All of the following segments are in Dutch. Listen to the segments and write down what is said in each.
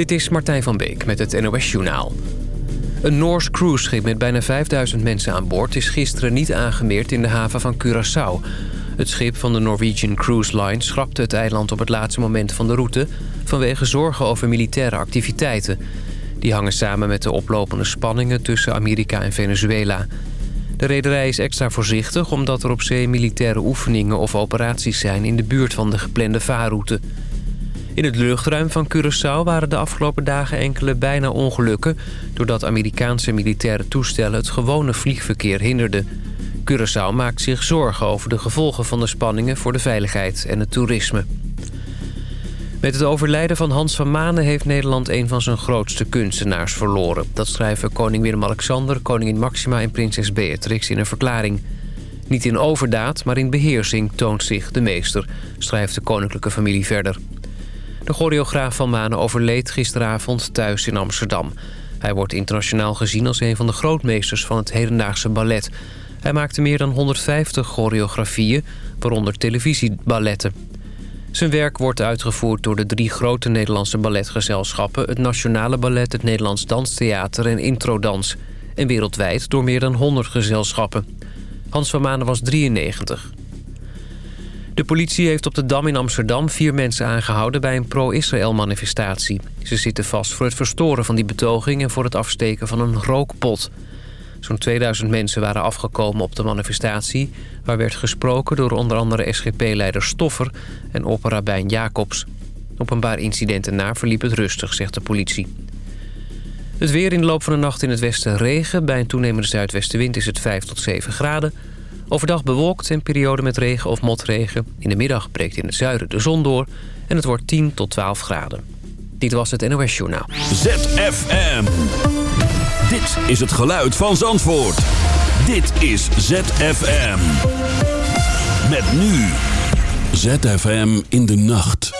Dit is Martijn van Beek met het NOS Journaal. Een Noors cruiseschip met bijna 5000 mensen aan boord... is gisteren niet aangemeerd in de haven van Curaçao. Het schip van de Norwegian Cruise Line schrapte het eiland op het laatste moment van de route... vanwege zorgen over militaire activiteiten. Die hangen samen met de oplopende spanningen tussen Amerika en Venezuela. De rederij is extra voorzichtig omdat er op zee militaire oefeningen of operaties zijn... in de buurt van de geplande vaarroute... In het luchtruim van Curaçao waren de afgelopen dagen enkele bijna ongelukken... doordat Amerikaanse militaire toestellen het gewone vliegverkeer hinderden. Curaçao maakt zich zorgen over de gevolgen van de spanningen voor de veiligheid en het toerisme. Met het overlijden van Hans van Manen heeft Nederland een van zijn grootste kunstenaars verloren. Dat schrijven koning Willem-Alexander, koningin Maxima en prinses Beatrix in een verklaring. Niet in overdaad, maar in beheersing toont zich de meester, schrijft de koninklijke familie verder. De choreograaf van Manen overleed gisteravond thuis in Amsterdam. Hij wordt internationaal gezien als een van de grootmeesters van het hedendaagse ballet. Hij maakte meer dan 150 choreografieën, waaronder televisieballetten. Zijn werk wordt uitgevoerd door de drie grote Nederlandse balletgezelschappen... het Nationale Ballet, het Nederlands Danstheater en Introdans... en wereldwijd door meer dan 100 gezelschappen. Hans van Manen was 93. De politie heeft op de Dam in Amsterdam vier mensen aangehouden... bij een pro-Israël-manifestatie. Ze zitten vast voor het verstoren van die betoging... en voor het afsteken van een rookpot. Zo'n 2000 mensen waren afgekomen op de manifestatie... waar werd gesproken door onder andere SGP-leider Stoffer... en opperrabijn Jacobs. Op een paar incidenten na verliep het rustig, zegt de politie. Het weer in de loop van de nacht in het westen regen. Bij een toenemende zuidwestenwind is het 5 tot 7 graden. Overdag bewolkt en periode met regen of motregen. In de middag breekt in het zuiden de zon door en het wordt 10 tot 12 graden. Dit was het NOS Journaal. ZFM. Dit is het geluid van Zandvoort. Dit is ZFM. Met nu. ZFM in de nacht.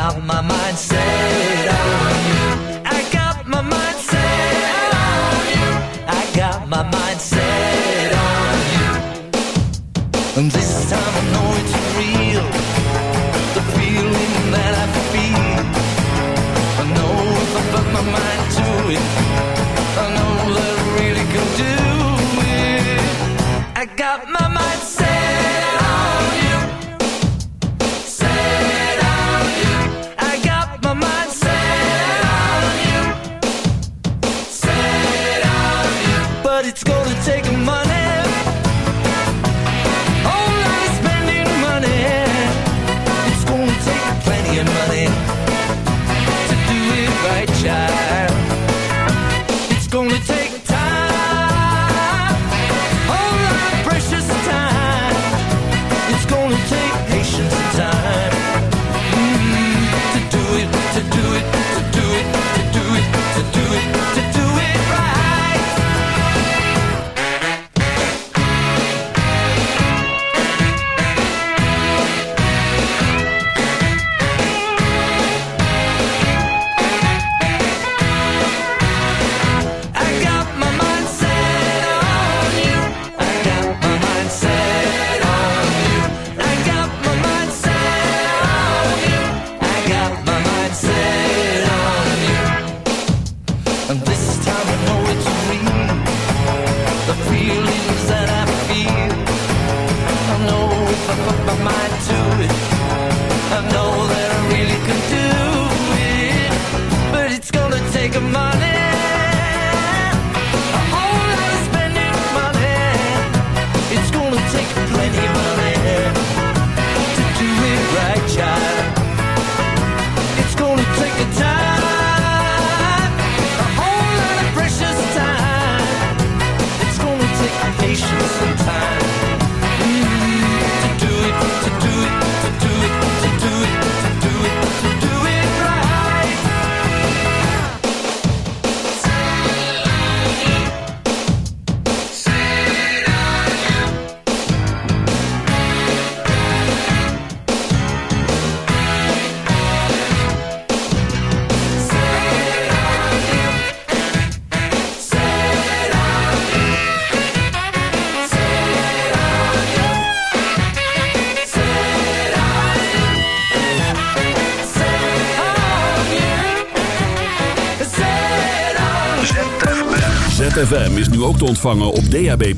nu ook te ontvangen op DAB+.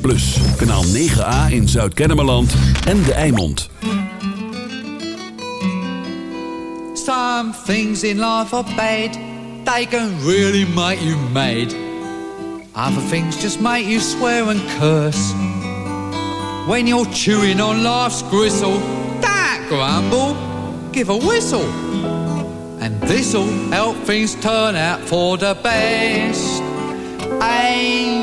Kanaal 9A in Zuid-Kennemerland en De Eimond. Some things in life are bad. They can really make you mad. Other things just make you swear and curse. When you're chewing on life's gristle, don't grumble, give a whistle. And this'll help things turn out for the best. And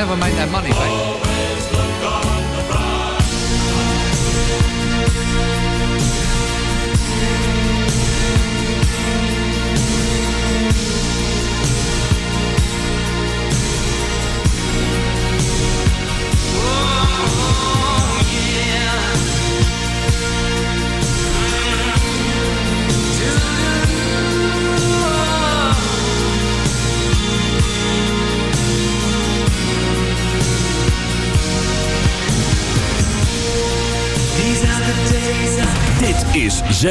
never make their money.